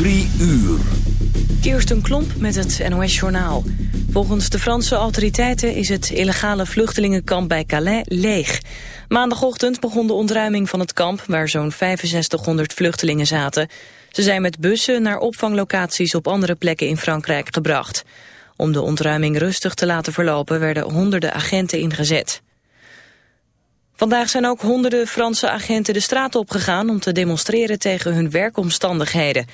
Drie uur. Kirsten Klomp met het NOS-journaal. Volgens de Franse autoriteiten is het illegale vluchtelingenkamp bij Calais leeg. Maandagochtend begon de ontruiming van het kamp... waar zo'n 6500 vluchtelingen zaten. Ze zijn met bussen naar opvanglocaties op andere plekken in Frankrijk gebracht. Om de ontruiming rustig te laten verlopen... werden honderden agenten ingezet. Vandaag zijn ook honderden Franse agenten de straat opgegaan... om te demonstreren tegen hun werkomstandigheden.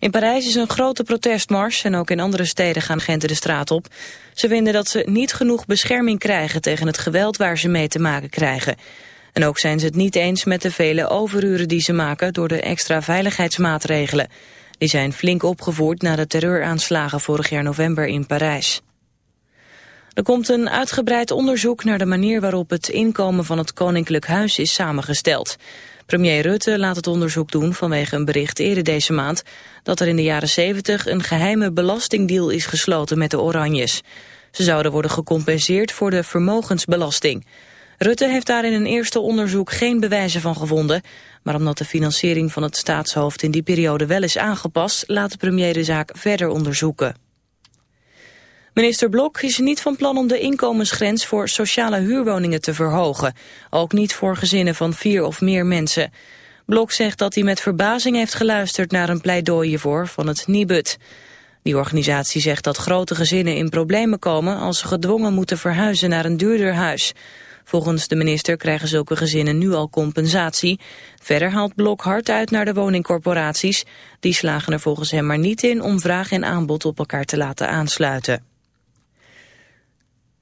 In Parijs is een grote protestmars en ook in andere steden gaan agenten de straat op. Ze vinden dat ze niet genoeg bescherming krijgen tegen het geweld waar ze mee te maken krijgen. En ook zijn ze het niet eens met de vele overuren die ze maken door de extra veiligheidsmaatregelen. Die zijn flink opgevoerd na de terreuraanslagen vorig jaar november in Parijs. Er komt een uitgebreid onderzoek naar de manier waarop het inkomen van het Koninklijk Huis is samengesteld. Premier Rutte laat het onderzoek doen vanwege een bericht eerder deze maand... dat er in de jaren 70 een geheime belastingdeal is gesloten met de Oranjes. Ze zouden worden gecompenseerd voor de vermogensbelasting. Rutte heeft daar in een eerste onderzoek geen bewijzen van gevonden... maar omdat de financiering van het staatshoofd in die periode wel is aangepast... laat de premier de zaak verder onderzoeken. Minister Blok is niet van plan om de inkomensgrens voor sociale huurwoningen te verhogen. Ook niet voor gezinnen van vier of meer mensen. Blok zegt dat hij met verbazing heeft geluisterd naar een pleidooi hiervoor van het Nibud. Die organisatie zegt dat grote gezinnen in problemen komen als ze gedwongen moeten verhuizen naar een duurder huis. Volgens de minister krijgen zulke gezinnen nu al compensatie. Verder haalt Blok hard uit naar de woningcorporaties. Die slagen er volgens hem maar niet in om vraag en aanbod op elkaar te laten aansluiten.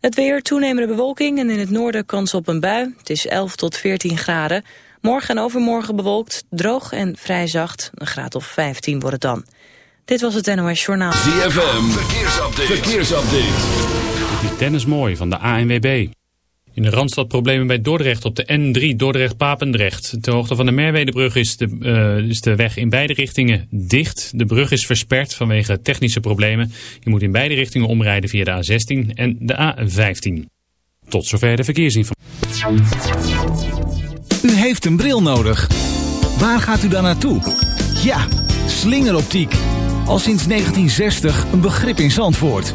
Het weer, toenemende bewolking en in het noorden kans op een bui. Het is 11 tot 14 graden. Morgen en overmorgen bewolkt, droog en vrij zacht. Een graad of 15 wordt het dan. Dit was het NOS Journaal. ZFM, verkeersupdate. verkeersupdate. Dit is Dennis Mooi van de ANWB. In de Randstad problemen bij Dordrecht op de N3 Dordrecht-Papendrecht. Ter hoogte van de Merwedebrug is de, uh, is de weg in beide richtingen dicht. De brug is versperd vanwege technische problemen. Je moet in beide richtingen omrijden via de A16 en de A15. Tot zover de verkeersinformatie. U heeft een bril nodig. Waar gaat u dan naartoe? Ja, slingeroptiek. Al sinds 1960 een begrip in Zandvoort.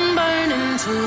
Last one burn into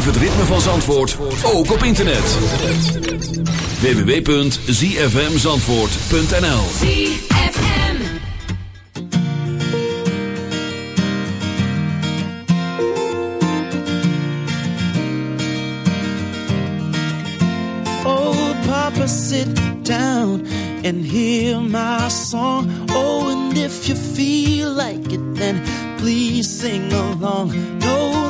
Beleef het ritme van Zandvoort, ook op internet. www.zfmzandvoort.nl ZFM. Oh, Papa, sit down and hear my song. Oh, and if you feel like it, then please sing along. No,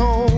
is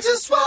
just want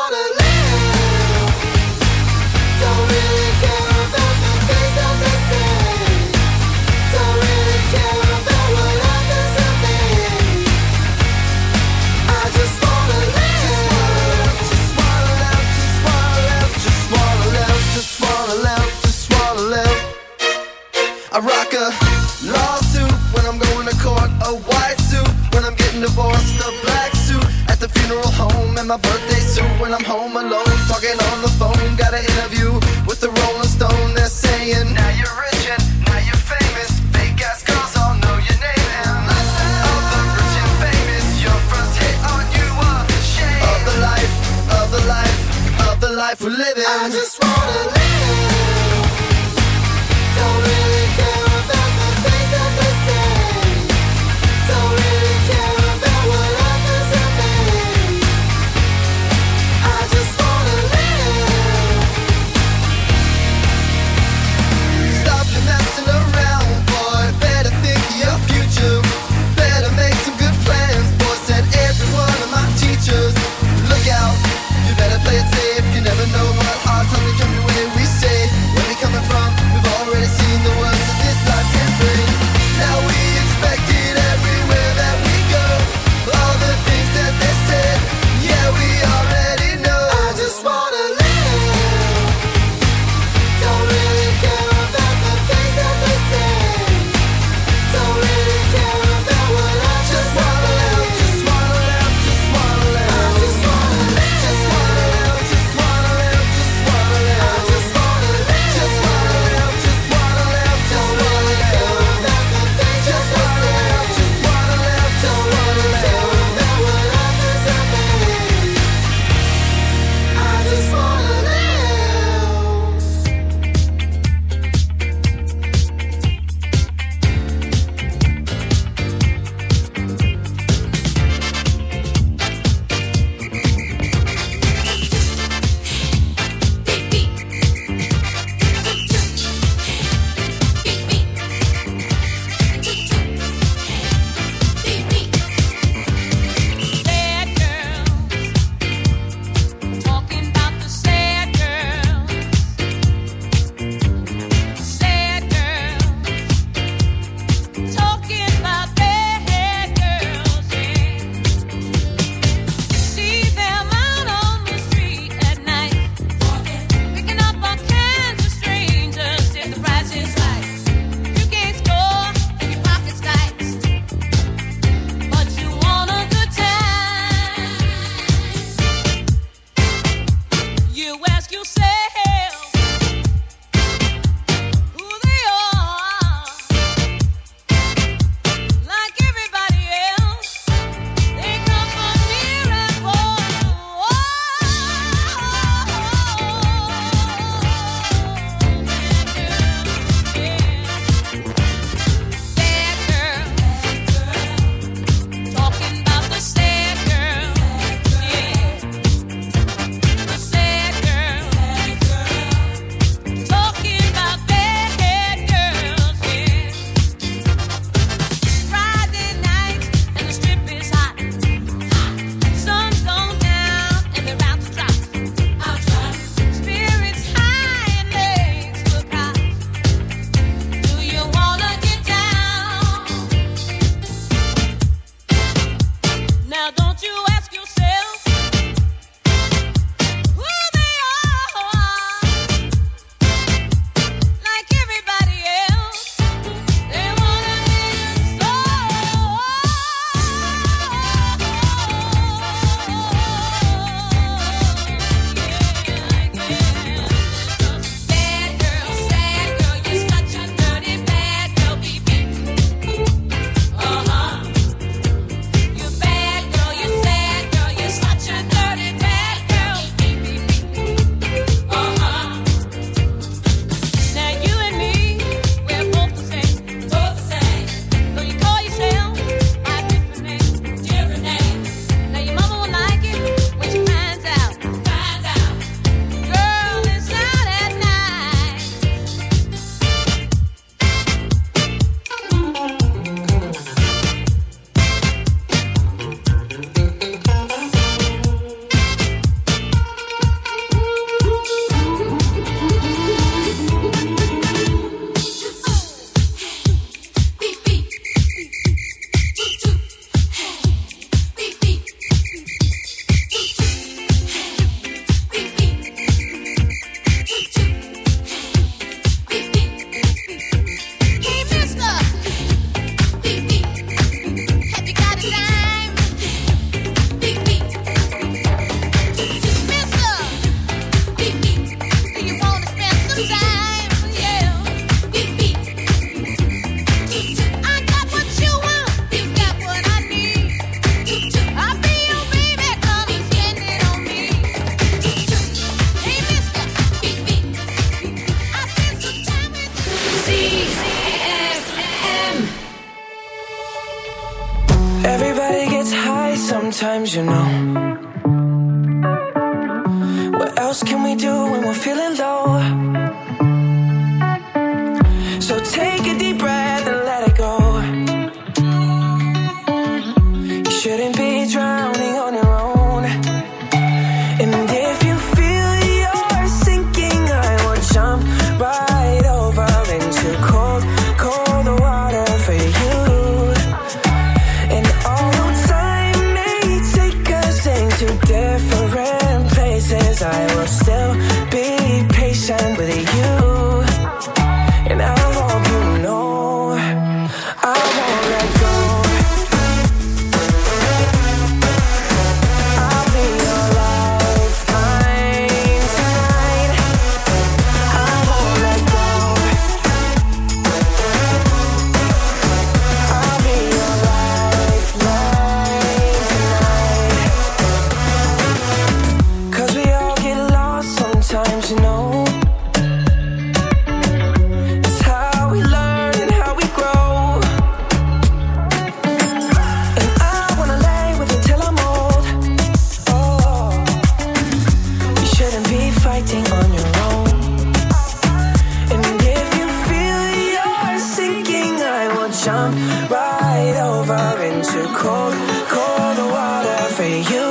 you.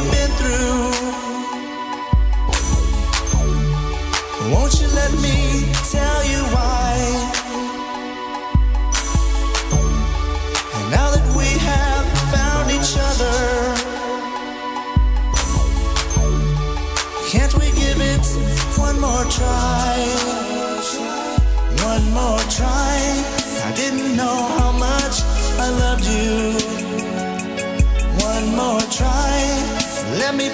We have been through, won't you let me tell you why? And now that we have found each other, can't we give it one more try?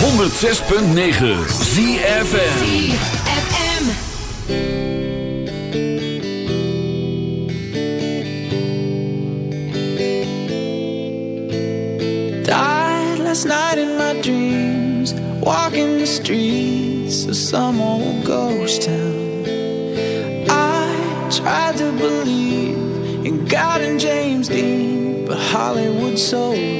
106.9 ZFM. Died last night in my dreams, walking the streets of some old ghost town. I tried to believe in God and James Dean, but Hollywood sold